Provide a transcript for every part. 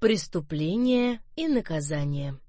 Преступление и наказание.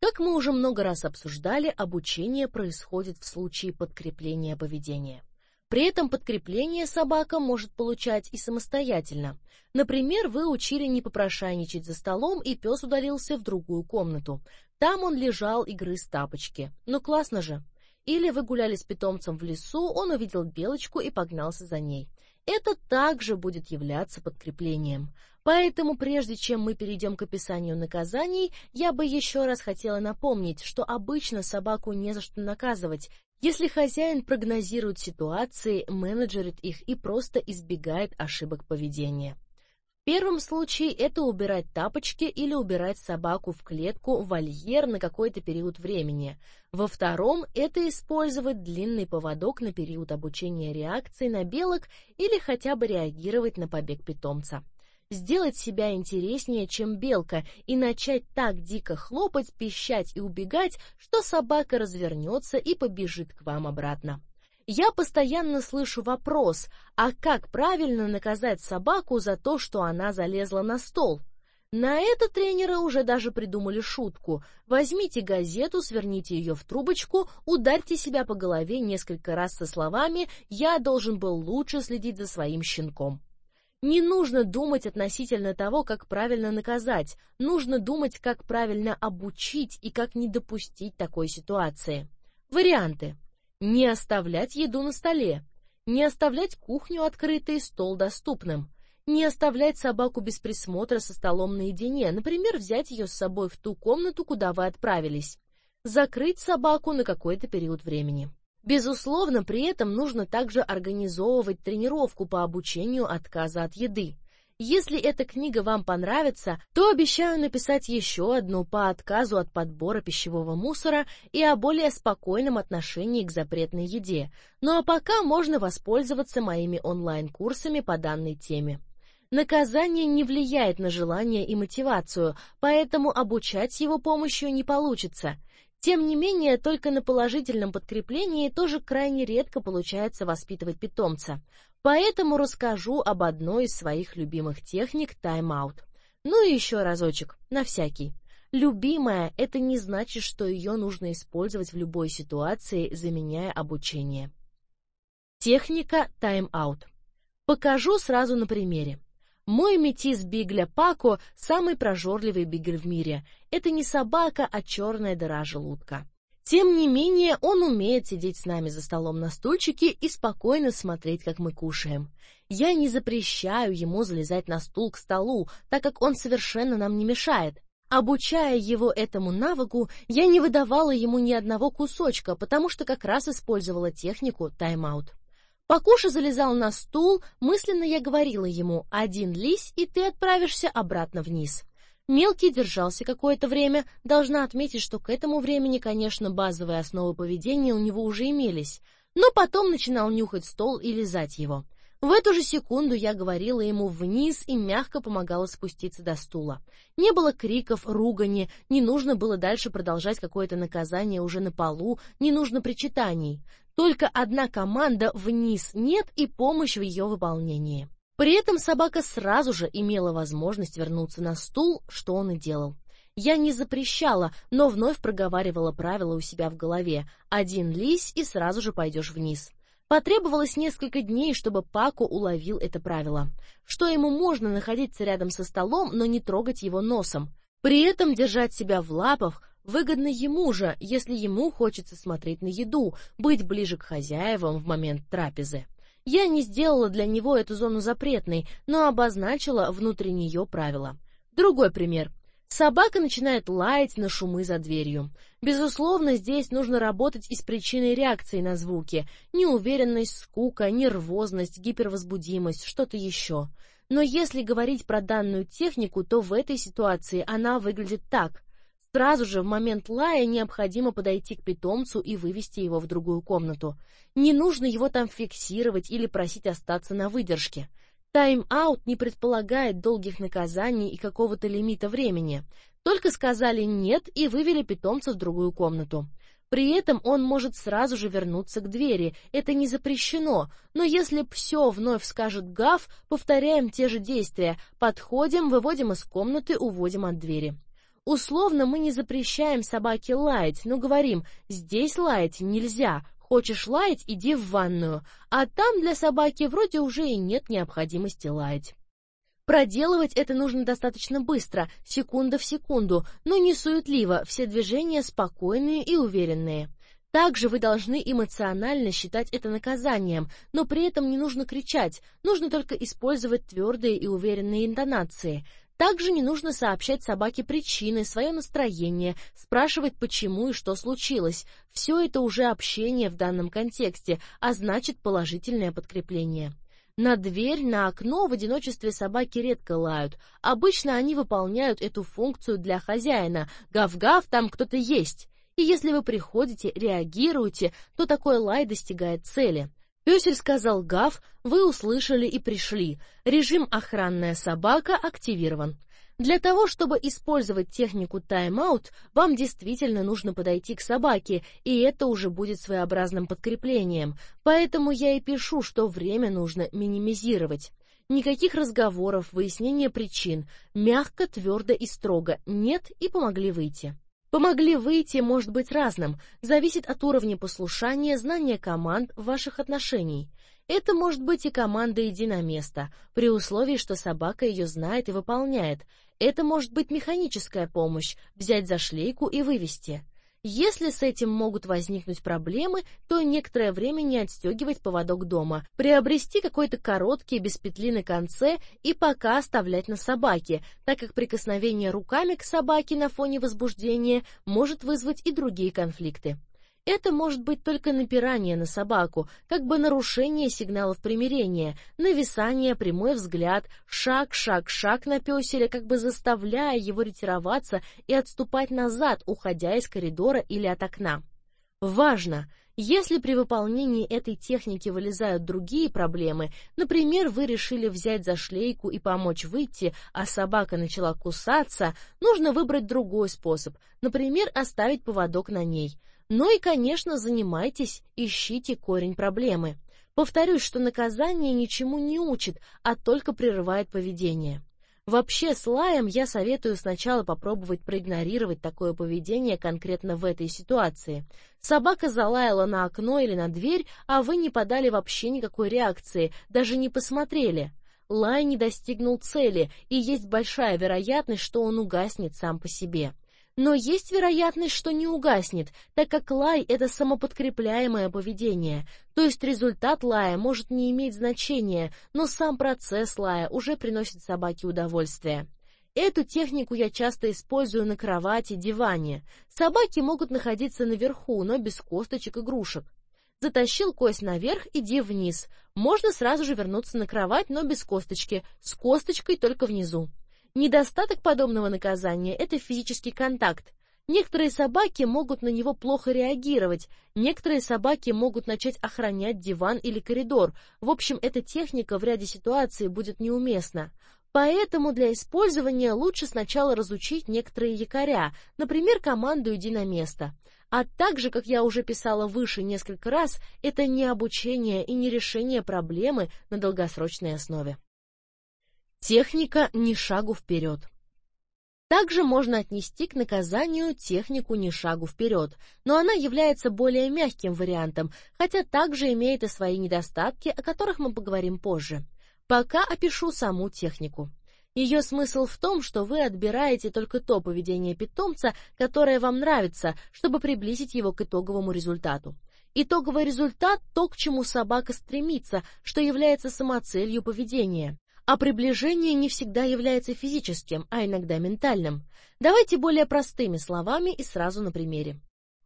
Как мы уже много раз обсуждали, обучение происходит в случае подкрепления поведения. При этом подкрепление собака может получать и самостоятельно. Например, вы учили не попрошайничать за столом, и пес удалился в другую комнату. Там он лежал и грыз тапочки. Ну классно же. Или вы гуляли с питомцем в лесу, он увидел белочку и погнался за ней. Это также будет являться подкреплением. Поэтому, прежде чем мы перейдем к описанию наказаний, я бы еще раз хотела напомнить, что обычно собаку не за что наказывать, если хозяин прогнозирует ситуации, менеджерит их и просто избегает ошибок поведения. В первом случае это убирать тапочки или убирать собаку в клетку, вольер на какой-то период времени. Во втором это использовать длинный поводок на период обучения реакции на белок или хотя бы реагировать на побег питомца сделать себя интереснее, чем белка, и начать так дико хлопать, пищать и убегать, что собака развернется и побежит к вам обратно. Я постоянно слышу вопрос, а как правильно наказать собаку за то, что она залезла на стол? На это тренеры уже даже придумали шутку. Возьмите газету, сверните ее в трубочку, ударьте себя по голове несколько раз со словами «Я должен был лучше следить за своим щенком». Не нужно думать относительно того, как правильно наказать, нужно думать, как правильно обучить и как не допустить такой ситуации. Варианты. Не оставлять еду на столе, не оставлять кухню открытой, стол доступным, не оставлять собаку без присмотра со столом наедине, например, взять ее с собой в ту комнату, куда вы отправились, закрыть собаку на какой-то период времени. Безусловно, при этом нужно также организовывать тренировку по обучению отказа от еды. Если эта книга вам понравится, то обещаю написать еще одну по отказу от подбора пищевого мусора и о более спокойном отношении к запретной еде. Ну а пока можно воспользоваться моими онлайн-курсами по данной теме. Наказание не влияет на желание и мотивацию, поэтому обучать его помощью не получится. Тем не менее, только на положительном подкреплении тоже крайне редко получается воспитывать питомца. Поэтому расскажу об одной из своих любимых техник тайм-аут. Ну и еще разочек, на всякий. Любимая – это не значит, что ее нужно использовать в любой ситуации, заменяя обучение. Техника тайм-аут. Покажу сразу на примере. Мой метис Бигля Пако – самый прожорливый бигль в мире. Это не собака, а черная дыра желудка. Тем не менее, он умеет сидеть с нами за столом на стульчике и спокойно смотреть, как мы кушаем. Я не запрещаю ему залезать на стул к столу, так как он совершенно нам не мешает. Обучая его этому навыку, я не выдавала ему ни одного кусочка, потому что как раз использовала технику тайм-аут. Покуша залезал на стул, мысленно я говорила ему «один лись, и ты отправишься обратно вниз». Мелкий держался какое-то время, должна отметить, что к этому времени, конечно, базовые основы поведения у него уже имелись, но потом начинал нюхать стол и лизать его. В эту же секунду я говорила ему вниз и мягко помогала спуститься до стула. Не было криков, ругани, не нужно было дальше продолжать какое-то наказание уже на полу, не нужно причитаний. Только одна команда «вниз» нет и помощь в ее выполнении. При этом собака сразу же имела возможность вернуться на стул, что он и делал. Я не запрещала, но вновь проговаривала правила у себя в голове. Один лись и сразу же пойдешь вниз. Потребовалось несколько дней, чтобы Пако уловил это правило. Что ему можно находиться рядом со столом, но не трогать его носом. При этом держать себя в лапах, Выгодно ему же, если ему хочется смотреть на еду, быть ближе к хозяевам в момент трапезы. Я не сделала для него эту зону запретной, но обозначила внутри нее правила. Другой пример. Собака начинает лаять на шумы за дверью. Безусловно, здесь нужно работать и с причиной реакции на звуки. Неуверенность, скука, нервозность, гипервозбудимость, что-то еще. Но если говорить про данную технику, то в этой ситуации она выглядит так. Сразу же в момент лая необходимо подойти к питомцу и вывести его в другую комнату. Не нужно его там фиксировать или просить остаться на выдержке. Тайм-аут не предполагает долгих наказаний и какого-то лимита времени. Только сказали «нет» и вывели питомца в другую комнату. При этом он может сразу же вернуться к двери. Это не запрещено. Но если все вновь скажет гав, повторяем те же действия. Подходим, выводим из комнаты, уводим от двери. Условно мы не запрещаем собаке лаять, но говорим «здесь лаять нельзя», Хочешь лаять, иди в ванную, а там для собаки вроде уже и нет необходимости лаять. Проделывать это нужно достаточно быстро, секунда в секунду, но не суетливо, все движения спокойные и уверенные. Также вы должны эмоционально считать это наказанием, но при этом не нужно кричать, нужно только использовать твердые и уверенные интонации. Также не нужно сообщать собаке причины, свое настроение, спрашивать почему и что случилось. Все это уже общение в данном контексте, а значит положительное подкрепление. На дверь, на окно в одиночестве собаки редко лают. Обычно они выполняют эту функцию для хозяина. Гав-гав, там кто-то есть. И если вы приходите, реагируете, то такой лай достигает цели. Пёсель сказал «гав», вы услышали и пришли. Режим «охранная собака» активирован. Для того, чтобы использовать технику тайм-аут, вам действительно нужно подойти к собаке, и это уже будет своеобразным подкреплением. Поэтому я и пишу, что время нужно минимизировать. Никаких разговоров, выяснения причин. Мягко, твердо и строго. Нет и помогли выйти. Помогли выйти может быть разным, зависит от уровня послушания, знания команд, ваших отношений. Это может быть и команда «иди на место», при условии, что собака ее знает и выполняет. Это может быть механическая помощь, взять за шлейку и вывести. Если с этим могут возникнуть проблемы, то некоторое время не отстегивать поводок дома, приобрести какой-то короткий без петли на конце и пока оставлять на собаке, так как прикосновение руками к собаке на фоне возбуждения может вызвать и другие конфликты. Это может быть только напирание на собаку, как бы нарушение сигналов примирения, нависание, прямой взгляд, шаг, шаг, шаг на пёселя, как бы заставляя его ретироваться и отступать назад, уходя из коридора или от окна. Важно! Если при выполнении этой техники вылезают другие проблемы, например, вы решили взять за шлейку и помочь выйти, а собака начала кусаться, нужно выбрать другой способ, например, оставить поводок на ней. Ну и, конечно, занимайтесь, ищите корень проблемы. Повторюсь, что наказание ничему не учит, а только прерывает поведение. Вообще, с лаем я советую сначала попробовать проигнорировать такое поведение конкретно в этой ситуации. Собака залаяла на окно или на дверь, а вы не подали вообще никакой реакции, даже не посмотрели. Лай не достигнул цели, и есть большая вероятность, что он угаснет сам по себе. Но есть вероятность, что не угаснет, так как лай — это самоподкрепляемое поведение, то есть результат лая может не иметь значения, но сам процесс лая уже приносит собаке удовольствие. Эту технику я часто использую на кровати, диване. Собаки могут находиться наверху, но без косточек и игрушек. Затащил кость наверх, иди вниз. Можно сразу же вернуться на кровать, но без косточки, с косточкой только внизу. Недостаток подобного наказания – это физический контакт. Некоторые собаки могут на него плохо реагировать, некоторые собаки могут начать охранять диван или коридор. В общем, эта техника в ряде ситуаций будет неуместна. Поэтому для использования лучше сначала разучить некоторые якоря, например, команду «иди на место». А также, как я уже писала выше несколько раз, это не обучение и не решение проблемы на долгосрочной основе. Техника «ни шагу вперед». Также можно отнести к наказанию технику «ни шагу вперед», но она является более мягким вариантом, хотя также имеет и свои недостатки, о которых мы поговорим позже. Пока опишу саму технику. Ее смысл в том, что вы отбираете только то поведение питомца, которое вам нравится, чтобы приблизить его к итоговому результату. Итоговый результат – то, к чему собака стремится, что является самоцелью поведения. А приближение не всегда является физическим, а иногда ментальным. Давайте более простыми словами и сразу на примере.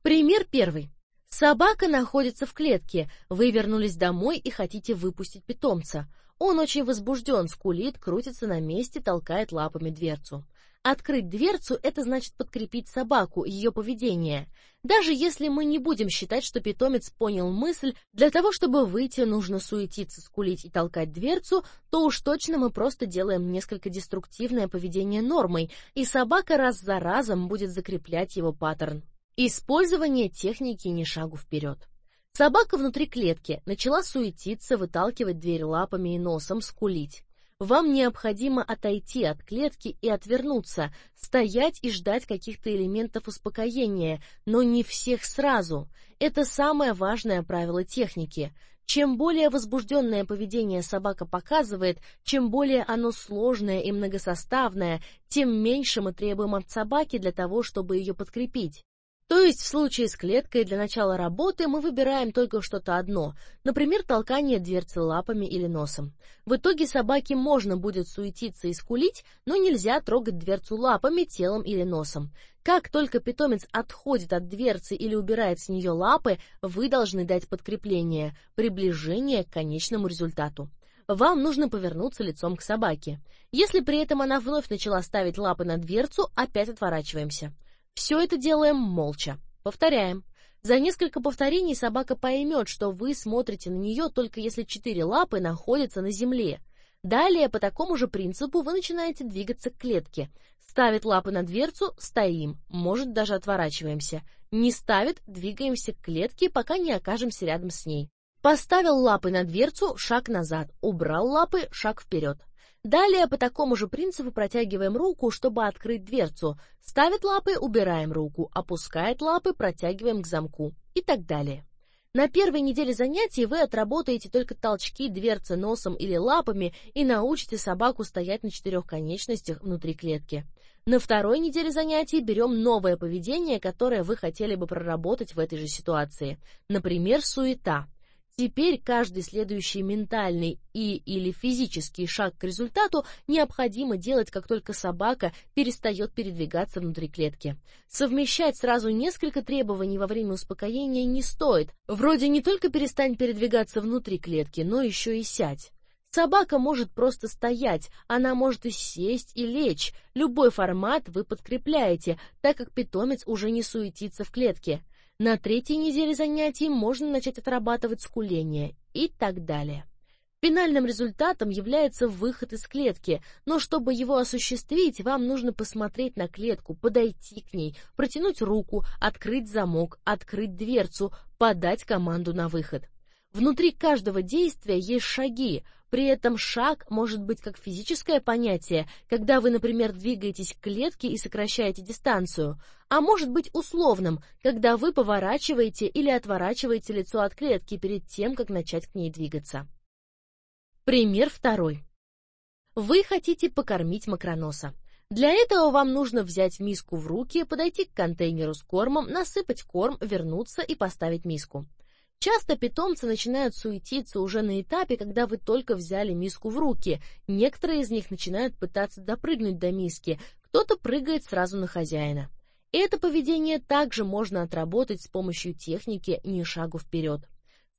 Пример первый. Собака находится в клетке, вы вернулись домой и хотите выпустить питомца. Он очень возбужден, скулит, крутится на месте, толкает лапами дверцу. Открыть дверцу – это значит подкрепить собаку, ее поведение. Даже если мы не будем считать, что питомец понял мысль, для того, чтобы выйти, нужно суетиться, скулить и толкать дверцу, то уж точно мы просто делаем несколько деструктивное поведение нормой, и собака раз за разом будет закреплять его паттерн. Использование техники «ни шагу вперед». Собака внутри клетки начала суетиться, выталкивать дверь лапами и носом, скулить. Вам необходимо отойти от клетки и отвернуться, стоять и ждать каких-то элементов успокоения, но не всех сразу. Это самое важное правило техники. Чем более возбужденное поведение собака показывает, чем более оно сложное и многосоставное, тем меньше мы требуем от собаки для того, чтобы ее подкрепить. То есть в случае с клеткой для начала работы мы выбираем только что-то одно, например, толкание дверцы лапами или носом. В итоге собаке можно будет суетиться и скулить, но нельзя трогать дверцу лапами, телом или носом. Как только питомец отходит от дверцы или убирает с нее лапы, вы должны дать подкрепление, приближение к конечному результату вам нужно повернуться лицом к собаке. Если при этом она вновь начала ставить лапы на дверцу, опять отворачиваемся. Все это делаем молча. Повторяем. За несколько повторений собака поймет, что вы смотрите на нее только если четыре лапы находятся на земле. Далее по такому же принципу вы начинаете двигаться к клетке. Ставит лапы на дверцу, стоим, может даже отворачиваемся. Не ставит, двигаемся к клетке, пока не окажемся рядом с ней. Поставил лапы на дверцу, шаг назад, убрал лапы, шаг вперед. Далее по такому же принципу протягиваем руку, чтобы открыть дверцу. Ставит лапы, убираем руку, опускает лапы, протягиваем к замку и так далее. На первой неделе занятий вы отработаете только толчки дверцы носом или лапами и научите собаку стоять на четырех конечностях внутри клетки. На второй неделе занятий берем новое поведение, которое вы хотели бы проработать в этой же ситуации. Например, суета. Теперь каждый следующий ментальный и или физический шаг к результату необходимо делать, как только собака перестает передвигаться внутри клетки. Совмещать сразу несколько требований во время успокоения не стоит. Вроде не только перестань передвигаться внутри клетки, но еще и сядь. Собака может просто стоять, она может и сесть, и лечь. Любой формат вы подкрепляете, так как питомец уже не суетится в клетке. На третьей неделе занятий можно начать отрабатывать скуление и так далее. Финальным результатом является выход из клетки, но чтобы его осуществить, вам нужно посмотреть на клетку, подойти к ней, протянуть руку, открыть замок, открыть дверцу, подать команду на выход. Внутри каждого действия есть шаги, при этом шаг может быть как физическое понятие, когда вы, например, двигаетесь к клетке и сокращаете дистанцию, а может быть условным, когда вы поворачиваете или отворачиваете лицо от клетки перед тем, как начать к ней двигаться. Пример второй. Вы хотите покормить макроноса. Для этого вам нужно взять миску в руки, подойти к контейнеру с кормом, насыпать корм, вернуться и поставить миску. Часто питомцы начинают суетиться уже на этапе, когда вы только взяли миску в руки. Некоторые из них начинают пытаться допрыгнуть до миски, кто-то прыгает сразу на хозяина. Это поведение также можно отработать с помощью техники «ни шагу вперед».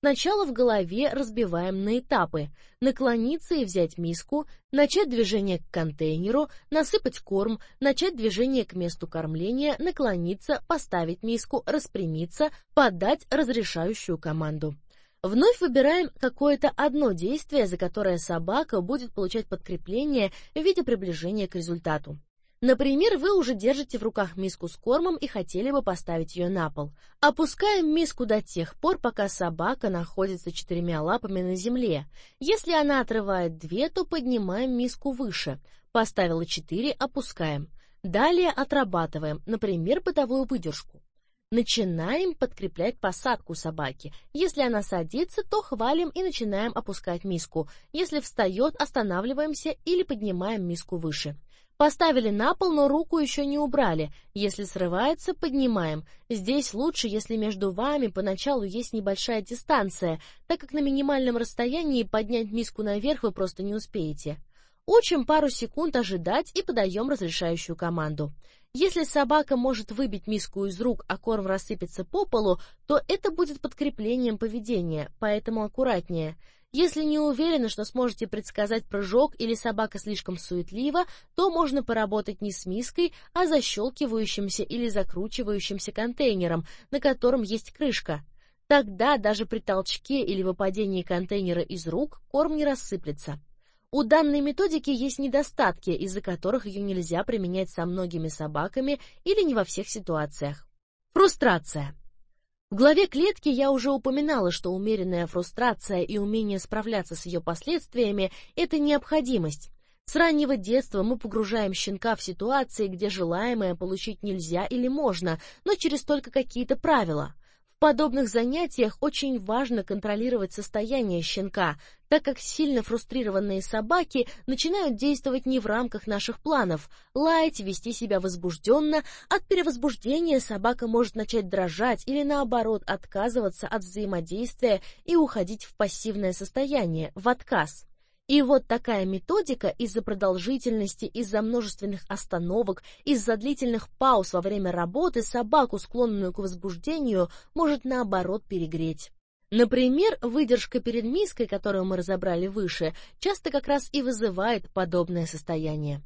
Сначала в голове разбиваем на этапы. Наклониться и взять миску, начать движение к контейнеру, насыпать корм, начать движение к месту кормления, наклониться, поставить миску, распрямиться, подать разрешающую команду. Вновь выбираем какое-то одно действие, за которое собака будет получать подкрепление в виде приближения к результату. Например, вы уже держите в руках миску с кормом и хотели бы поставить ее на пол. Опускаем миску до тех пор, пока собака находится четырьмя лапами на земле. Если она отрывает две, то поднимаем миску выше. Поставила четыре, опускаем. Далее отрабатываем, например, бытовую выдержку. Начинаем подкреплять посадку собаки. Если она садится, то хвалим и начинаем опускать миску. Если встает, останавливаемся или поднимаем миску выше. Поставили на пол, но руку еще не убрали. Если срывается, поднимаем. Здесь лучше, если между вами поначалу есть небольшая дистанция, так как на минимальном расстоянии поднять миску наверх вы просто не успеете. Учим пару секунд ожидать и подаем разрешающую команду. Если собака может выбить миску из рук, а корм рассыпется по полу, то это будет подкреплением поведения, поэтому аккуратнее. Если не уверены, что сможете предсказать прыжок или собака слишком суетлива, то можно поработать не с миской, а защелкивающимся или закручивающимся контейнером, на котором есть крышка. Тогда даже при толчке или выпадении контейнера из рук корм не рассыплется. У данной методики есть недостатки, из-за которых ее нельзя применять со многими собаками или не во всех ситуациях. Фрустрация. В главе клетки я уже упоминала, что умеренная фрустрация и умение справляться с ее последствиями – это необходимость. С раннего детства мы погружаем щенка в ситуации, где желаемое получить нельзя или можно, но через только какие-то правила подобных занятиях очень важно контролировать состояние щенка, так как сильно фрустрированные собаки начинают действовать не в рамках наших планов, лаять, вести себя возбужденно, от перевозбуждения собака может начать дрожать или наоборот отказываться от взаимодействия и уходить в пассивное состояние, в отказ. И вот такая методика из-за продолжительности, из-за множественных остановок, из-за длительных пауз во время работы собаку, склонную к возбуждению, может наоборот перегреть. Например, выдержка перед миской, которую мы разобрали выше, часто как раз и вызывает подобное состояние.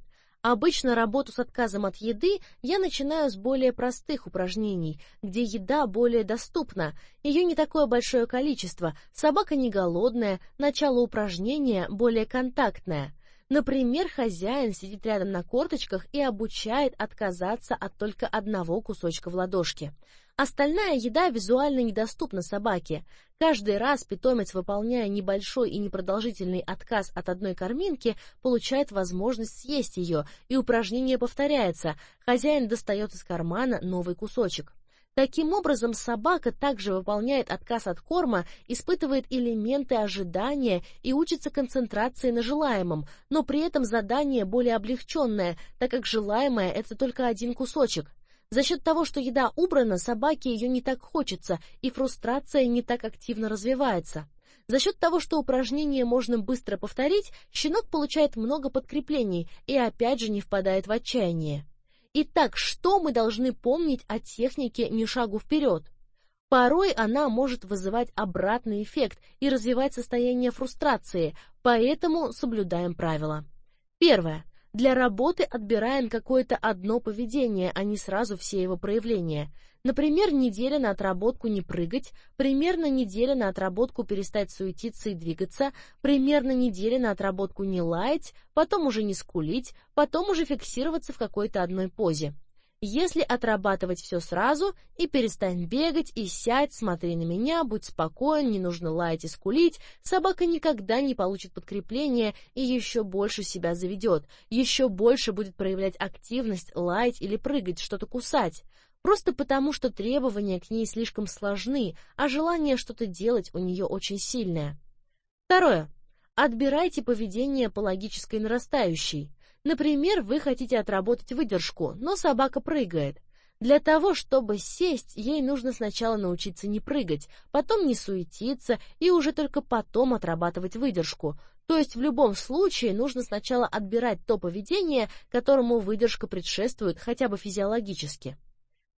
Обычно работу с отказом от еды я начинаю с более простых упражнений, где еда более доступна, ее не такое большое количество, собака не голодная, начало упражнения более контактное. Например, хозяин сидит рядом на корточках и обучает отказаться от только одного кусочка в ладошке. Остальная еда визуально недоступна собаке. Каждый раз питомец, выполняя небольшой и непродолжительный отказ от одной корминки, получает возможность съесть ее, и упражнение повторяется. Хозяин достает из кармана новый кусочек. Таким образом, собака также выполняет отказ от корма, испытывает элементы ожидания и учится концентрации на желаемом, но при этом задание более облегченное, так как желаемое – это только один кусочек. За счет того, что еда убрана, собаке ее не так хочется, и фрустрация не так активно развивается. За счет того, что упражнение можно быстро повторить, щенок получает много подкреплений и опять же не впадает в отчаяние. Итак, что мы должны помнить о технике «ни шагу вперед»? Порой она может вызывать обратный эффект и развивать состояние фрустрации, поэтому соблюдаем правила. Первое. Для работы отбираем какое-то одно поведение, а не сразу все его проявления. Например, неделя на отработку не прыгать, примерно неделя на отработку перестать суетиться и двигаться, примерно неделя на отработку не лаять, потом уже не скулить, потом уже фиксироваться в какой-то одной позе. Если отрабатывать все сразу, и перестань бегать, и сядь, смотри на меня, будь спокоен, не нужно лаять и скулить, собака никогда не получит подкрепления и еще больше себя заведет, еще больше будет проявлять активность, лаять или прыгать, что-то кусать. Просто потому, что требования к ней слишком сложны, а желание что-то делать у нее очень сильное. Второе. Отбирайте поведение по логической нарастающей. Например, вы хотите отработать выдержку, но собака прыгает. Для того, чтобы сесть, ей нужно сначала научиться не прыгать, потом не суетиться и уже только потом отрабатывать выдержку. То есть в любом случае нужно сначала отбирать то поведение, которому выдержка предшествует хотя бы физиологически.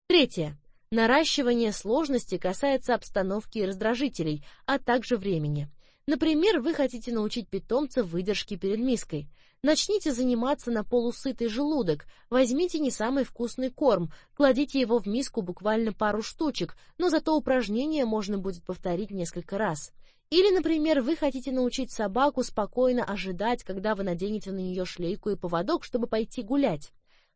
Третье. Наращивание сложности касается обстановки и раздражителей, а также времени. Например, вы хотите научить питомца выдержке перед миской. Начните заниматься на полусытый желудок, возьмите не самый вкусный корм, кладите его в миску буквально пару штучек, но зато упражнение можно будет повторить несколько раз. Или, например, вы хотите научить собаку спокойно ожидать, когда вы наденете на нее шлейку и поводок, чтобы пойти гулять.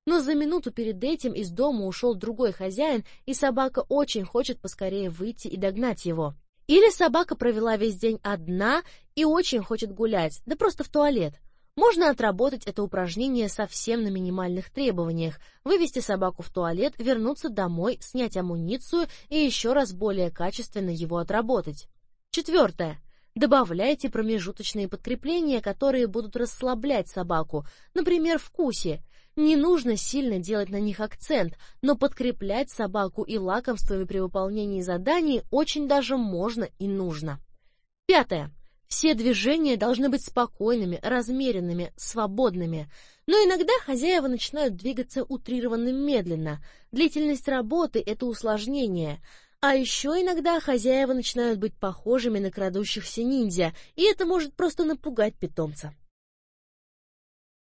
Но за минуту перед этим из дома ушел другой хозяин, и собака очень хочет поскорее выйти и догнать его. Или собака провела весь день одна и очень хочет гулять, да просто в туалет. Можно отработать это упражнение совсем на минимальных требованиях, вывести собаку в туалет, вернуться домой, снять амуницию и еще раз более качественно его отработать. Четвертое. Добавляйте промежуточные подкрепления, которые будут расслаблять собаку, например, вкусе. Не нужно сильно делать на них акцент, но подкреплять собаку и лакомствами при выполнении заданий очень даже можно и нужно. Пятое. Все движения должны быть спокойными, размеренными, свободными. Но иногда хозяева начинают двигаться утрированно медленно. Длительность работы – это усложнение. А еще иногда хозяева начинают быть похожими на крадущихся ниндзя, и это может просто напугать питомца.